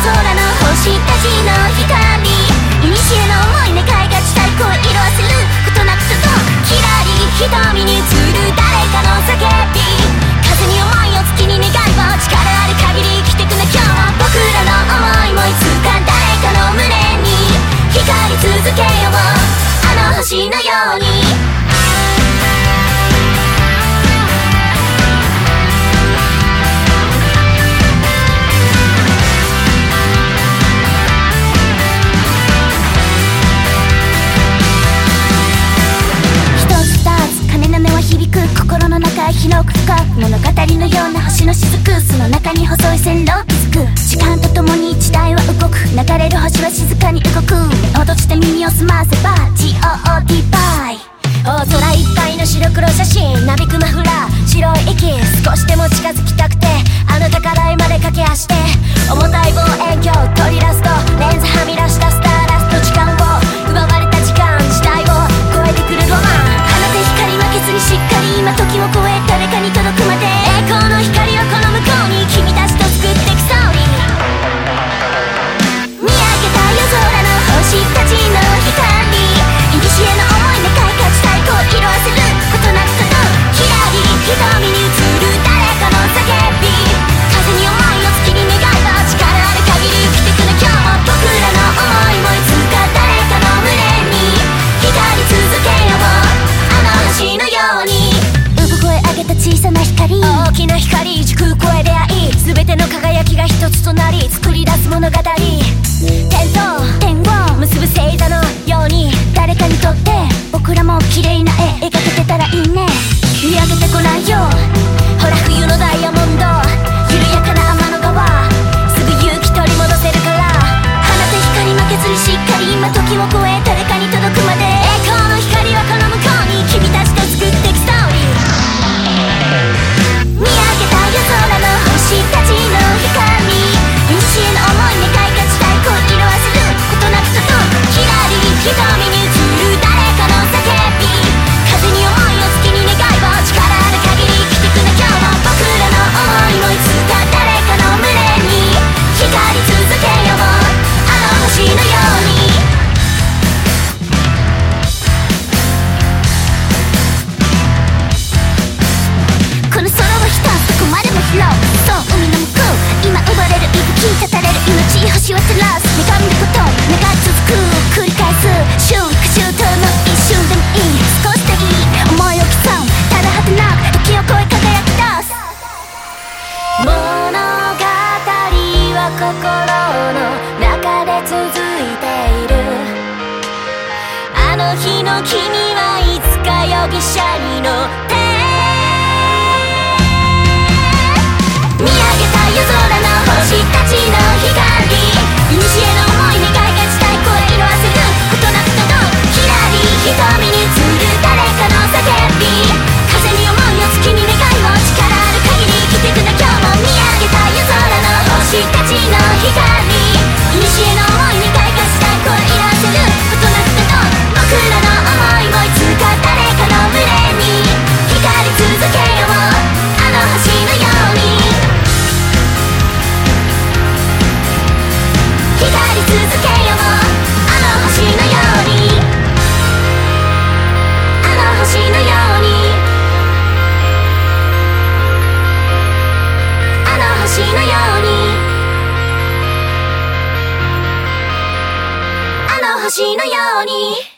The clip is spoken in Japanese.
空の星たちの光古の思い願いが地最高色あせることなくとキラリ瞳に映る誰かの叫び風に思いを月に願いを力ある限り生きてくね今日も僕らの思いもいつか誰かの胸に光り続けよう。あの星のように。物語のような星の雫その中に細い線路を築く。時間とともに時代は動く。流れる星は静かに動く。目を閉じて耳を澄ませば GOOD バイ大空いっぱいの白黒写真。なびくマフラー白い息。少しでも近づきたくて。あなたからまで駆け足して重たい望遠鏡。取り出す大きな光軸空超え出会い全ての輝きが一つとなり作り出す物語。中で続いている。あの日の君はいつか容疑者に乗って光石の星のように。